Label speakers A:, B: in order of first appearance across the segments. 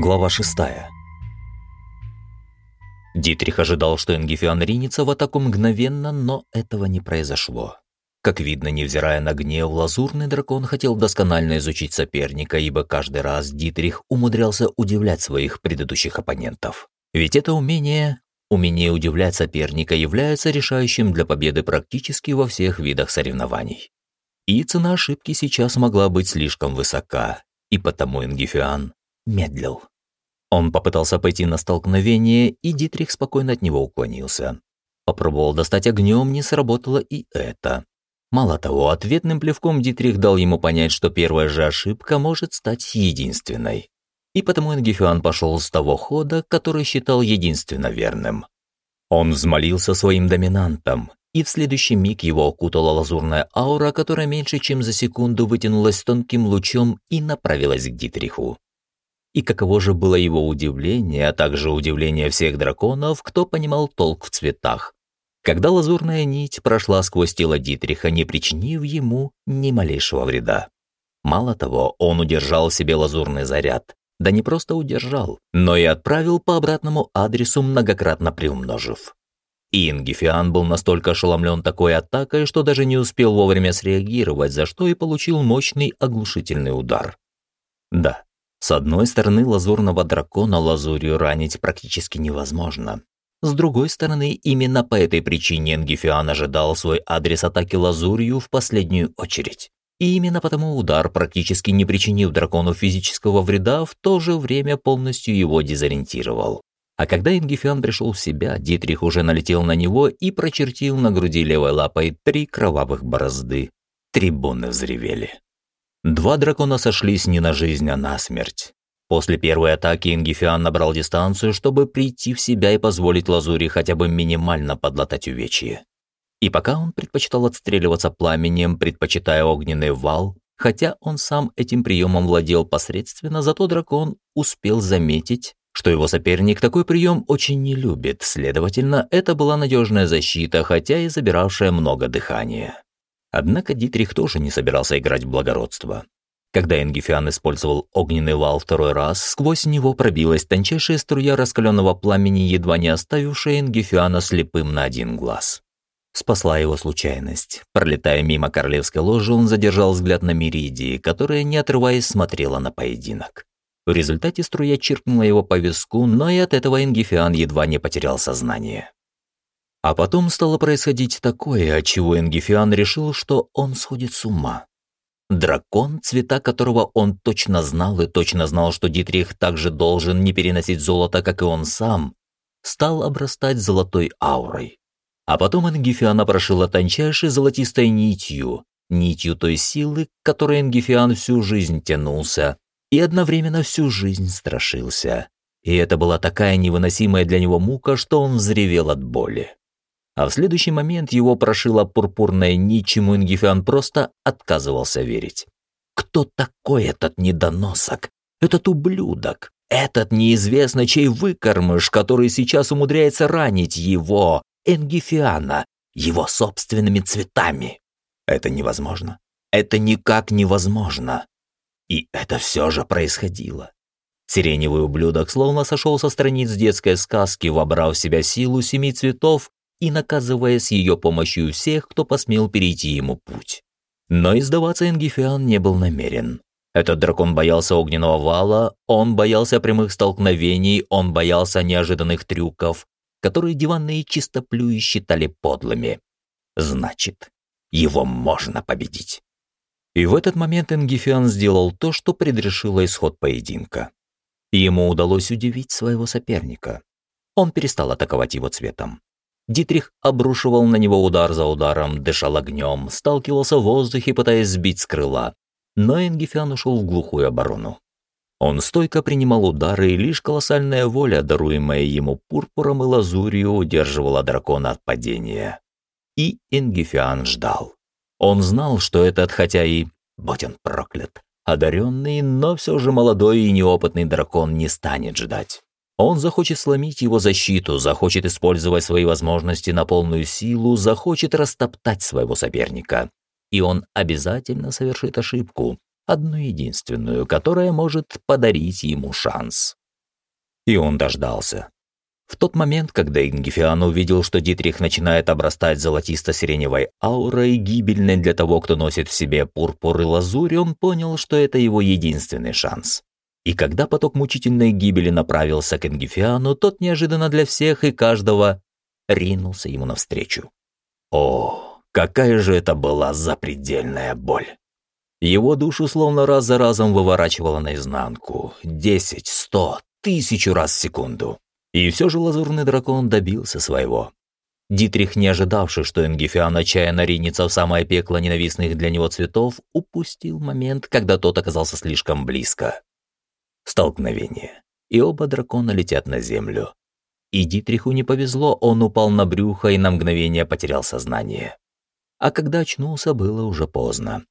A: Глава 6 Дитрих ожидал, что Энгифиан ринется в атаку мгновенно, но этого не произошло. Как видно, невзирая на гнев, лазурный дракон хотел досконально изучить соперника, ибо каждый раз Дитрих умудрялся удивлять своих предыдущих оппонентов. Ведь это умение, умение удивлять соперника, является решающим для победы практически во всех видах соревнований. И цена ошибки сейчас могла быть слишком высока, и потому Энгифиан медлил. Он попытался пойти на столкновение, и Дитрих спокойно от него уклонился. Попробовал достать огнем, не сработало и это. Мало того, ответным плевком Дитрих дал ему понять, что первая же ошибка может стать единственной. И потому Энгифиан пошел с того хода, который считал единственно верным. Он взмолился своим доминантом, и в следующий миг его окутала лазурная аура, которая меньше чем за секунду вытянулась тонким лучом и направилась к Дитриху. И каково же было его удивление, а также удивление всех драконов, кто понимал толк в цветах. Когда лазурная нить прошла сквозь тело Дитриха, не причинив ему ни малейшего вреда. Мало того, он удержал себе лазурный заряд. Да не просто удержал, но и отправил по обратному адресу, многократно приумножив. Ингифиан был настолько ошеломлен такой атакой, что даже не успел вовремя среагировать, за что и получил мощный оглушительный удар. Да, с одной стороны, лазурного дракона лазурью ранить практически невозможно. С другой стороны, именно по этой причине Энгифиан ожидал свой адрес атаки лазурью в последнюю очередь. И именно потому удар, практически не причинив дракону физического вреда, в то же время полностью его дезориентировал. А когда Ингифиан пришел в себя, Дитрих уже налетел на него и прочертил на груди левой лапой три кровавых борозды. Трибуны взревели. Два дракона сошлись не на жизнь, а на смерть. После первой атаки Ингифиан набрал дистанцию, чтобы прийти в себя и позволить Лазури хотя бы минимально подлатать увечье. И пока он предпочитал отстреливаться пламенем, предпочитая огненный вал, хотя он сам этим приемом владел посредственно, зато дракон успел заметить, что его соперник такой прием очень не любит, следовательно, это была надежная защита, хотя и забиравшая много дыхания. Однако Дитрих тоже не собирался играть в благородство. Когда Энгифиан использовал огненный вал второй раз, сквозь него пробилась тончайшая струя раскаленного пламени, едва не оставившая Энгифиана слепым на один глаз. Спасла его случайность. Пролетая мимо королевской ложи, он задержал взгляд на Меридии, которая, не отрываясь, смотрела на поединок. В результате струя чиркнула его по виску, но и от этого Энгифиан едва не потерял сознание. А потом стало происходить такое, от чего Энгифиан решил, что он сходит с ума. Дракон, цвета которого он точно знал и точно знал, что Дитрих также должен не переносить золото, как и он сам, стал обрастать золотой аурой. А потом Энгифиана прошила тончайшей золотистой нитью, нитью той силы, к которой Энгифиан всю жизнь тянулся и одновременно всю жизнь страшился. И это была такая невыносимая для него мука, что он взревел от боли а в следующий момент его прошила пурпурная нить, чему Ингифиан просто отказывался верить. Кто такой этот недоносок? Этот ублюдок? Этот неизвестно чей выкормыш, который сейчас умудряется ранить его, Энгифиана, его собственными цветами? Это невозможно. Это никак невозможно. И это все же происходило. Сиреневый ублюдок словно сошел со страниц детской сказки, вобрав в себя силу семи цветов и наказывая с ее помощью всех, кто посмел перейти ему путь. Но издаваться Энгифиан не был намерен. Этот дракон боялся огненного вала, он боялся прямых столкновений, он боялся неожиданных трюков, которые диванные чистоплюи считали подлыми. Значит, его можно победить. И в этот момент Энгифиан сделал то, что предрешило исход поединка. Ему удалось удивить своего соперника. Он перестал атаковать его цветом. Дитрих обрушивал на него удар за ударом, дышал огнем, сталкивался в воздухе, пытаясь сбить с крыла. Но Энгифиан ушел в глухую оборону. Он стойко принимал удары, и лишь колоссальная воля, даруемая ему пурпуром и лазурью, удерживала дракона от падения. И Энгифиан ждал. Он знал, что этот, хотя и, будь он проклят, одаренный, но все же молодой и неопытный дракон не станет ждать. Он захочет сломить его защиту, захочет использовать свои возможности на полную силу, захочет растоптать своего соперника. И он обязательно совершит ошибку, одну единственную, которая может подарить ему шанс. И он дождался. В тот момент, когда Ингифиан увидел, что Дитрих начинает обрастать золотисто-сиреневой аурой, гибельной для того, кто носит в себе пурпур и лазурь, он понял, что это его единственный шанс. И когда поток мучительной гибели направился к Ингифиану, тот неожиданно для всех и каждого ринулся ему навстречу. О, какая же это была запредельная боль! Его душу словно раз за разом выворачивало наизнанку. Десять, сто, тысячу раз в секунду. И все же лазурный дракон добился своего. Дитрих, не ожидавший, что Энгифиан отчаянно ринется в самое пекло ненавистных для него цветов, упустил момент, когда тот оказался слишком близко. Столкновение. И оба дракона летят на землю. И Дитриху не повезло, он упал на брюхо и на мгновение потерял сознание. А когда очнулся, было уже поздно.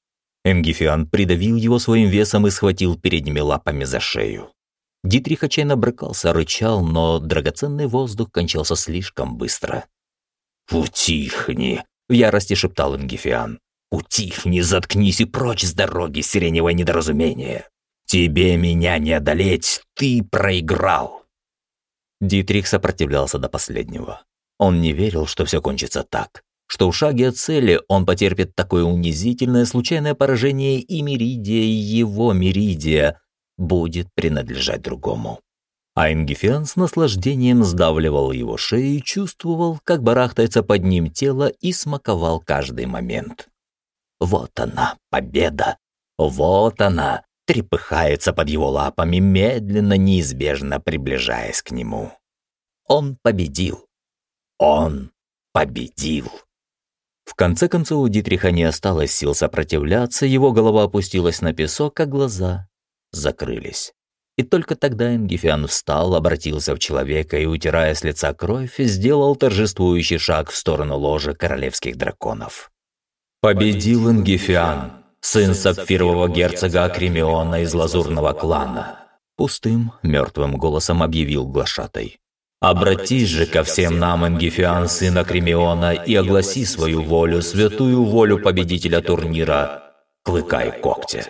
A: Энгифиан придавил его своим весом и схватил передними лапами за шею. Дитрих отчаянно брыкался, рычал, но драгоценный воздух кончался слишком быстро. «Утихни!» — в ярости шептал Ингифиан. «Утихни, заткнись и прочь с дороги, сиреневое недоразумение! Тебе меня не одолеть, ты проиграл!» Дитрих сопротивлялся до последнего. Он не верил, что все кончится так, что в шаге от цели он потерпит такое унизительное случайное поражение и Меридия, и его Меридия, будет принадлежать другому. А Ингифиан с наслаждением сдавливал его шею и чувствовал, как барахтается под ним тело и смаковал каждый момент. Вот она, победа! Вот она, трепыхается под его лапами, медленно, неизбежно приближаясь к нему. Он победил. Он победил. В конце концов у Дитриха не осталось сил сопротивляться, его голова опустилась на песок, а глаза закрылись. И только тогда Ингифиан встал, обратился в человека и, утирая с лица кровь, сделал торжествующий шаг в сторону ложа королевских драконов. «Победил Ингифиан, сын сапфирового герцога Акремиона из лазурного клана», пустым, мертвым голосом объявил глашатай. «Обратись же ко всем нам, Ингифиан, сын Акремиона, и огласи свою волю, святую волю победителя турнира, клыкай когти».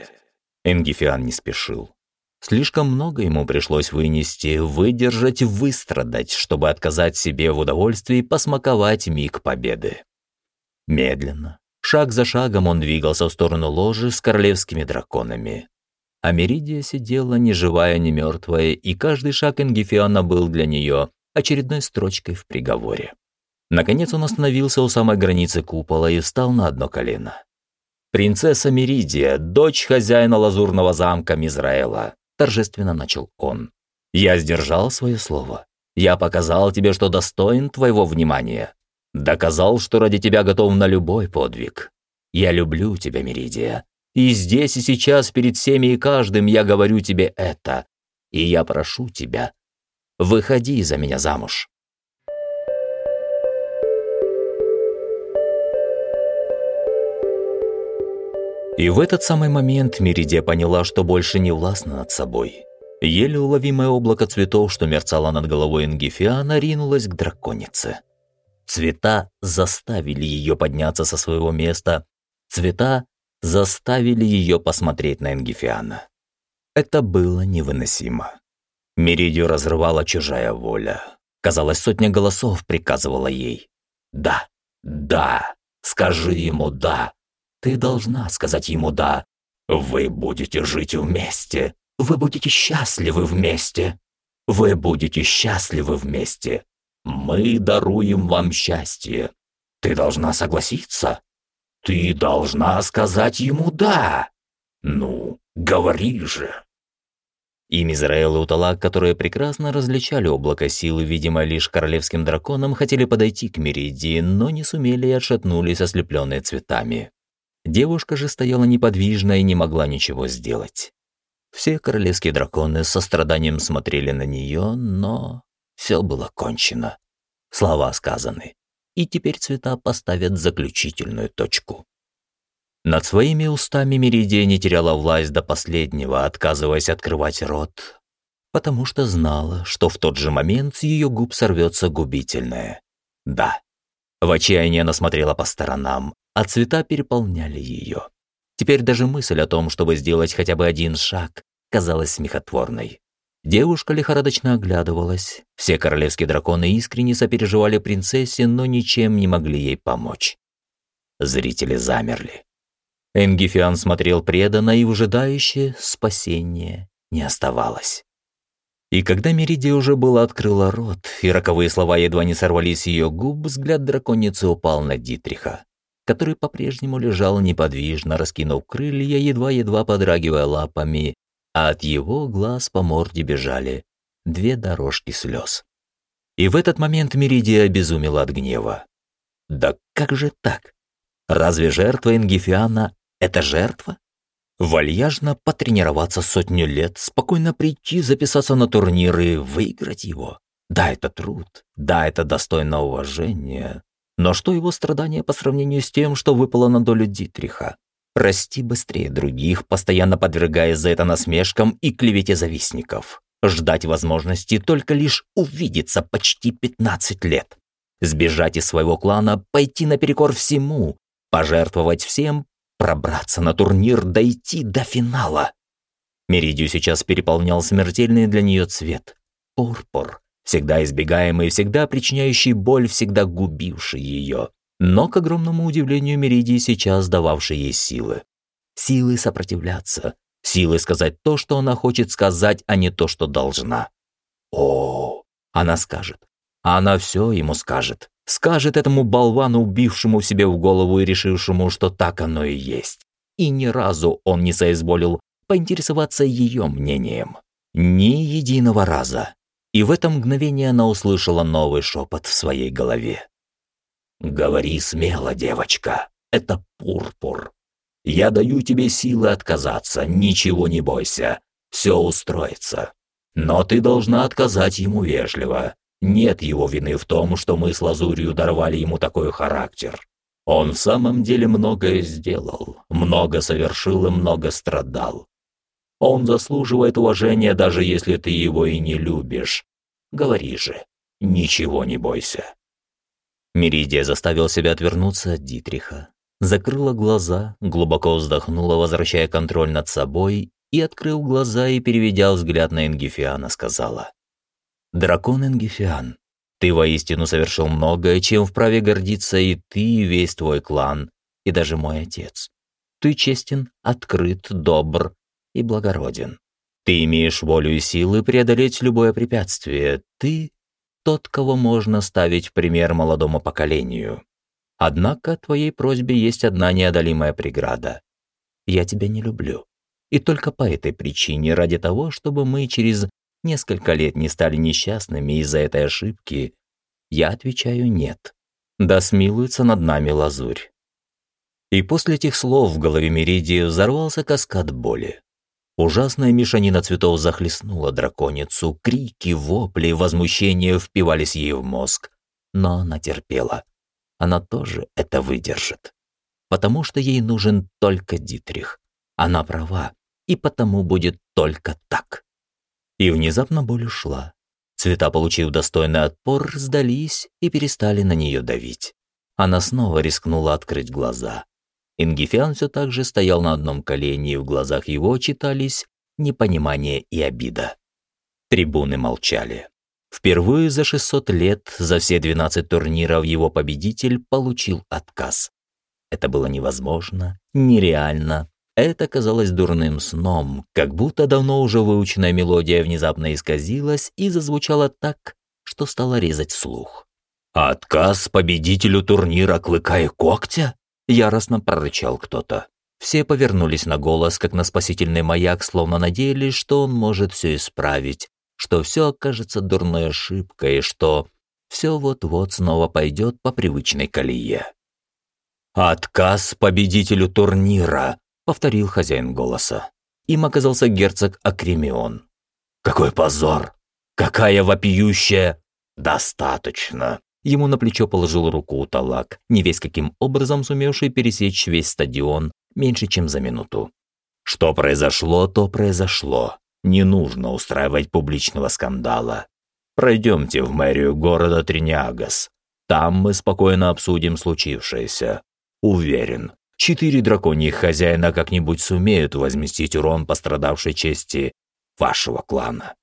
A: Энгифиан не спешил. Слишком много ему пришлось вынести, выдержать, выстрадать, чтобы отказать себе в удовольствии посмаковать миг победы. Медленно, шаг за шагом он двигался в сторону ложи с королевскими драконами. А Меридия сидела ни живая, ни мертвая, и каждый шаг Энгифиана был для нее очередной строчкой в приговоре. Наконец он остановился у самой границы купола и встал на одно колено принцесса Меридия, дочь хозяина лазурного замка Мизраэла», – торжественно начал он. «Я сдержал свое слово. Я показал тебе, что достоин твоего внимания. Доказал, что ради тебя готов на любой подвиг. Я люблю тебя, Меридия. И здесь и сейчас перед всеми и каждым я говорю тебе это. И я прошу тебя, выходи за меня замуж». И в этот самый момент Меридия поняла, что больше не властна над собой. Еле уловимое облако цветов, что мерцало над головой Ингифиана, ринулось к драконице. Цвета заставили ее подняться со своего места. Цвета заставили ее посмотреть на Ингифиана. Это было невыносимо. Меридию разрывала чужая воля. Казалось, сотня голосов приказывала ей. «Да, да, скажи ему «да», ты должна сказать ему «да». Вы будете жить вместе. Вы будете счастливы вместе. Вы будете счастливы вместе. Мы даруем вам счастье. Ты должна согласиться. Ты должна сказать ему «да». Ну, говори же. И Мизраэл и Уталак, которые прекрасно различали облако силы, видимо, лишь королевским драконам, хотели подойти к Меридии, но не сумели и отшатнулись, ослепленные цветами. Девушка же стояла неподвижно и не могла ничего сделать. Все королевские драконы с состраданием смотрели на нее, но все было кончено. Слова сказаны. И теперь цвета поставят заключительную точку. Над своими устами Меридия не теряла власть до последнего, отказываясь открывать рот, потому что знала, что в тот же момент с ее губ сорвется губительное «да». В отчаянии она смотрела по сторонам, а цвета переполняли ее. Теперь даже мысль о том, чтобы сделать хотя бы один шаг, казалась смехотворной. Девушка лихорадочно оглядывалась. Все королевские драконы искренне сопереживали принцессе, но ничем не могли ей помочь. Зрители замерли. Энгифиан смотрел преданно и выжидающе, спасения не оставалось. И когда Меридия уже было открыла рот, и роковые слова едва не сорвались ее губ, взгляд драконицы упал на Дитриха, который по-прежнему лежал неподвижно, раскинув крылья, едва-едва подрагивая лапами, а от его глаз по морде бежали две дорожки слез. И в этот момент Меридия обезумела от гнева. Да как же так? Разве жертва Ингифиана — это жертва? Вальяжно потренироваться сотню лет, спокойно прийти, записаться на турнир и выиграть его. Да, это труд, да, это достойно уважения. Но что его страдания по сравнению с тем, что выпало на долю Дитриха? Расти быстрее других, постоянно подвергаясь за это насмешкам и клевете завистников. Ждать возможности только лишь увидеться почти 15 лет. Сбежать из своего клана, пойти наперекор всему, пожертвовать всем, пробраться на турнир, дойти до финала. Меридию сейчас переполнял смертельный для нее цвет. Пурпур, всегда избегаемый, всегда причиняющий боль, всегда губивший ее но, к огромному удивлению Меридии, сейчас дававшей ей силы. Силы сопротивляться, силы сказать то, что она хочет сказать, а не то, что должна. О, она скажет. Она все ему скажет. Скажет этому болвану, убившему себе в голову и решившему, что так оно и есть. И ни разу он не соизволил поинтересоваться ее мнением. Ни единого раза. И в это мгновение она услышала новый шепот в своей голове. «Говори смело, девочка, это пурпур. Я даю тебе силы отказаться, ничего не бойся, все устроится. Но ты должна отказать ему вежливо. Нет его вины в том, что мы с Лазурью даровали ему такой характер. Он в самом деле многое сделал, много совершил и много страдал. Он заслуживает уважения, даже если ты его и не любишь. Говори же, ничего не бойся. Меридия заставил себя отвернуться от Дитриха. Закрыла глаза, глубоко вздохнула, возвращая контроль над собой, и, открыв глаза и переведя взгляд на Энгифиана, сказала. «Дракон Энгифиан, ты воистину совершил многое, чем вправе гордиться и ты, и весь твой клан, и даже мой отец. Ты честен, открыт, добр и благороден. Ты имеешь волю и силы преодолеть любое препятствие. Ты тот, кого можно ставить в пример молодому поколению. Однако твоей просьбе есть одна неодолимая преграда. Я тебя не люблю. И только по этой причине, ради того, чтобы мы через несколько лет не стали несчастными из-за этой ошибки, я отвечаю «нет». Да смилуется над нами лазурь. И после этих слов в голове Меридии взорвался каскад боли. Ужасная мешанина цветов захлестнула драконицу, крики, вопли, возмущение впивались ей в мозг. Но она терпела. Она тоже это выдержит. Потому что ей нужен только Дитрих. Она права, и потому будет только так. И внезапно боль ушла. Цвета, получив достойный отпор, сдались и перестали на нее давить. Она снова рискнула открыть глаза. Ингифиан все так же стоял на одном колене, и в глазах его читались непонимание и обида. Трибуны молчали. Впервые за 600 лет, за все 12 турниров его победитель получил отказ. Это было невозможно, нереально. Это казалось дурным сном, как будто давно уже выученная мелодия внезапно исказилась и зазвучала так, что стала резать слух. «Отказ победителю турнира Клыка и Когтя?» Яростно прорычал кто-то. Все повернулись на голос, как на спасительный маяк, словно надеялись, что он может все исправить, что все окажется дурной ошибкой, что все вот-вот снова пойдет по привычной колее. «Отказ победителю турнира», — повторил хозяин голоса. Им оказался герцог Акремион. «Какой позор! Какая вопиющая...» «Достаточно!» Ему на плечо положил руку Талак, не весь каким образом сумевший пересечь весь стадион меньше, чем за минуту. Что произошло, то произошло. Не нужно устраивать публичного скандала. Пройдемте в мэрию города Триниагас. Там мы спокойно обсудим случившееся. Уверен, четыре драконьих хозяина как-нибудь сумеют возместить урон пострадавшей чести вашего клана.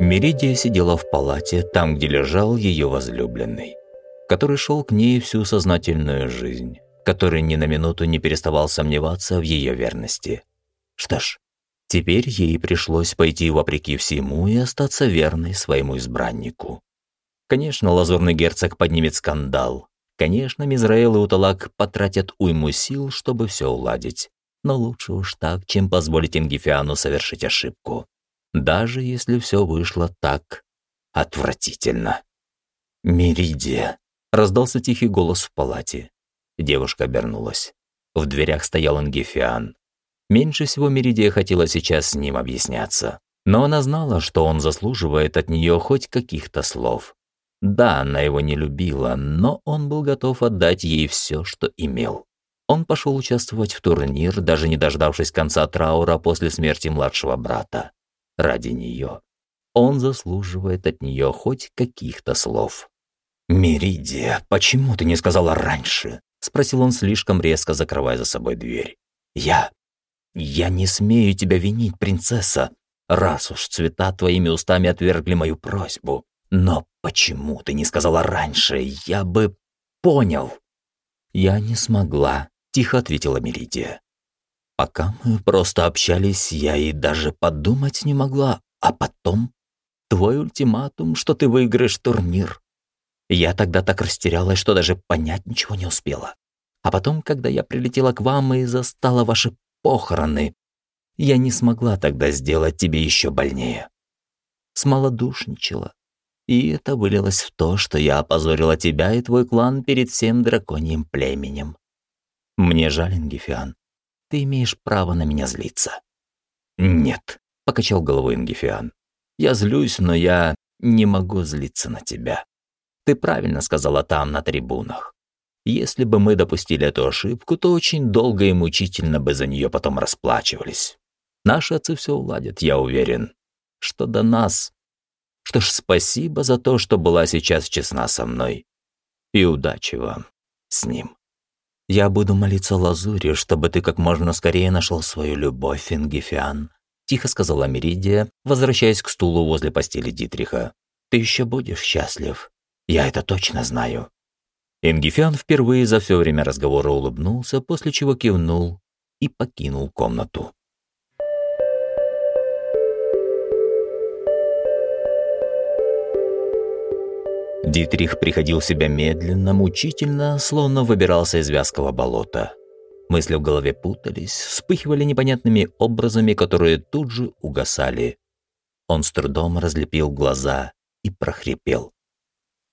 A: Меридия сидела в палате, там, где лежал ее возлюбленный, который шел к ней всю сознательную жизнь, который ни на минуту не переставал сомневаться в ее верности. Что ж, теперь ей пришлось пойти вопреки всему и остаться верной своему избраннику. Конечно, лазурный герцог поднимет скандал. Конечно, Мизраэл и Уталак потратят уйму сил, чтобы все уладить. Но лучше уж так, чем позволить Ингифиану совершить ошибку даже если все вышло так отвратительно. «Меридия!» — раздался тихий голос в палате. Девушка обернулась. В дверях стоял Ангефиан. Меньше всего Меридия хотела сейчас с ним объясняться. Но она знала, что он заслуживает от нее хоть каких-то слов. Да, она его не любила, но он был готов отдать ей все, что имел. Он пошел участвовать в турнир, даже не дождавшись конца траура после смерти младшего брата ради нее. Он заслуживает от нее хоть каких-то слов. «Меридия, почему ты не сказала раньше?» — спросил он слишком резко, закрывая за собой дверь. «Я... я не смею тебя винить, принцесса, раз уж цвета твоими устами отвергли мою просьбу. Но почему ты не сказала раньше? Я бы понял». «Я не смогла», — тихо ответила Меридия. Пока мы просто общались, я и даже подумать не могла. А потом твой ультиматум, что ты выиграешь турнир. Я тогда так растерялась, что даже понять ничего не успела. А потом, когда я прилетела к вам и застала ваши похороны, я не смогла тогда сделать тебе еще больнее. Смолодушничала. И это вылилось в то, что я опозорила тебя и твой клан перед всем драконьим племенем. Мне жаль, Ингифиан ты имеешь право на меня злиться». «Нет», — покачал головой Ингифиан. «Я злюсь, но я не могу злиться на тебя. Ты правильно сказала там, на трибунах. Если бы мы допустили эту ошибку, то очень долго и мучительно бы за нее потом расплачивались. Наши отцы все уладят, я уверен. Что до нас... Что ж, спасибо за то, что была сейчас честна со мной. И удачи вам с ним. Я буду молиться Лазуре, чтобы ты как можно скорее нашел свою любовь, Ингифиан», – тихо сказала Меридия, возвращаясь к стулу возле постели Дитриха. «Ты еще будешь счастлив. Я это точно знаю». Ингифиан впервые за все время разговора улыбнулся, после чего кивнул и покинул комнату. Дитрих приходил в себя медленно, мучительно, словно выбирался из вязкого болота. Мысли в голове путались, вспыхивали непонятными образами, которые тут же угасали. Он с трудом разлепил глаза и прохрипел.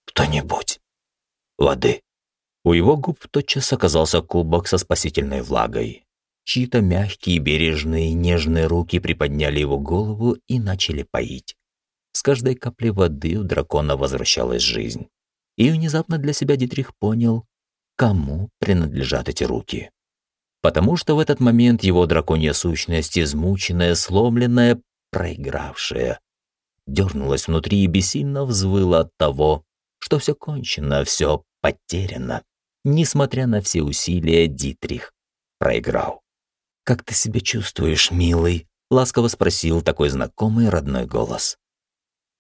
A: «Кто-нибудь! Воды!» У его губ тотчас оказался кубок со спасительной влагой. Чьи-то мягкие, бережные, нежные руки приподняли его голову и начали поить. С каждой каплей воды у дракона возвращалась жизнь. И внезапно для себя Дитрих понял, кому принадлежат эти руки. Потому что в этот момент его драконья сущность, измученная, сломленная, проигравшая, дернулась внутри и бессильно взвыла от того, что все кончено, все потеряно. Несмотря на все усилия, Дитрих проиграл. «Как ты себя чувствуешь, милый?» — ласково спросил такой знакомый родной голос.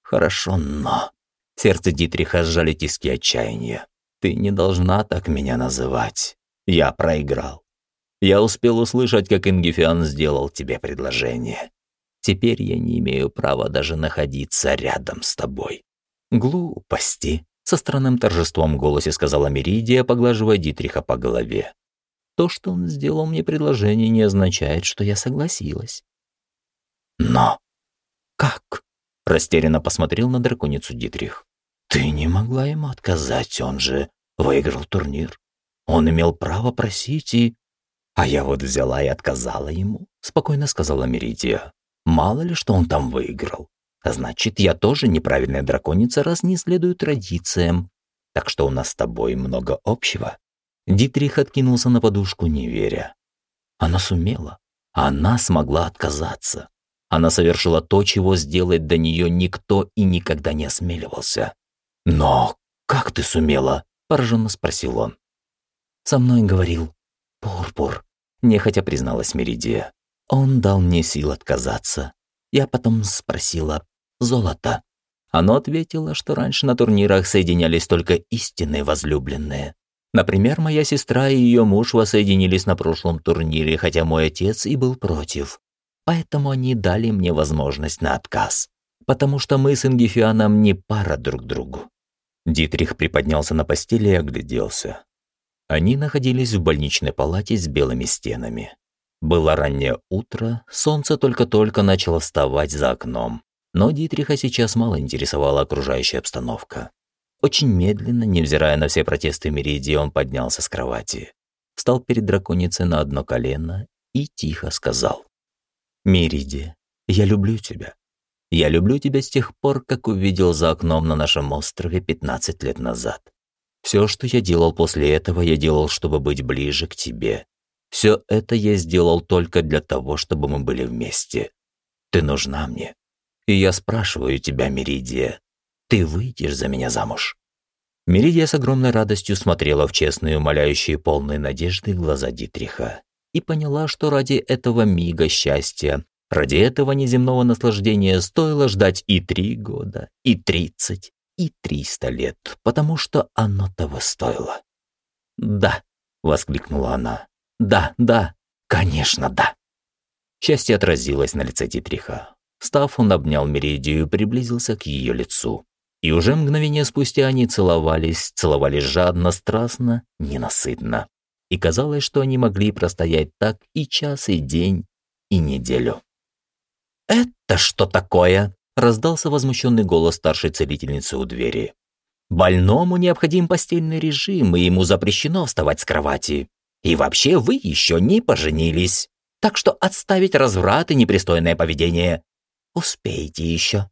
A: Хорошо, но... Сердце Дитриха сжали тиски отчаяния. Ты не должна так меня называть. Я проиграл. Я успел услышать, как Ингифиан сделал тебе предложение. Теперь я не имею права даже находиться рядом с тобой. Глупости, со странным торжеством в голосе сказала Меридия, поглаживая Дитриха по голове. То, что он сделал мне предложение, не означает, что я согласилась. Но как? Растерянно посмотрел на драконицу Дитрих. «Ты не могла ему отказать, он же выиграл турнир. Он имел право просить и...» «А я вот взяла и отказала ему», — спокойно сказала Меридия. «Мало ли, что он там выиграл. Значит, я тоже неправильная драконица, раз не следую традициям. Так что у нас с тобой много общего». Дитрих откинулся на подушку, не веря. Она сумела. Она смогла отказаться. Она совершила то, чего сделать до нее никто и никогда не осмеливался. «Но как ты сумела?» – пораженно спросил он. «Со мной говорил Пурпур», – нехотя призналась Меридия. «Он дал мне сил отказаться. Я потом спросила, золото. Оно ответило, что раньше на турнирах соединялись только истинные возлюбленные. Например, моя сестра и ее муж воссоединились на прошлом турнире, хотя мой отец и был против. Поэтому они дали мне возможность на отказ. Потому что мы с Ингифианом не пара друг другу. Дитрих приподнялся на постели и огляделся. Они находились в больничной палате с белыми стенами. Было раннее утро, солнце только-только начало вставать за окном. Но Дитриха сейчас мало интересовала окружающая обстановка. Очень медленно, невзирая на все протесты Меридии, он поднялся с кровати, встал перед драконицей на одно колено и тихо сказал. «Меридия, я люблю тебя. Я люблю тебя с тех пор, как увидел за окном на нашем острове 15 лет назад. Все, что я делал после этого, я делал, чтобы быть ближе к тебе. Все это я сделал только для того, чтобы мы были вместе. Ты нужна мне. И я спрашиваю тебя, Меридия, ты выйдешь за меня замуж?» Меридия с огромной радостью смотрела в честные, умоляющие, полные надежды глаза Дитриха и поняла, что ради этого мига счастья Ради этого неземного наслаждения стоило ждать и три года, и тридцать, и триста лет, потому что оно того стоило. «Да», — воскликнула она, — «да, да, конечно, да». Счастье отразилось на лице Дитриха. Встав, он обнял Меридию и приблизился к ее лицу. И уже мгновение спустя они целовались, целовались жадно, страстно, ненасытно. И казалось, что они могли простоять так и час, и день, и неделю. «Это что такое?» – раздался возмущенный голос старшей целительницы у двери. «Больному необходим постельный режим, и ему запрещено вставать с кровати. И вообще вы еще не поженились. Так что отставить разврат и непристойное поведение. Успейте еще».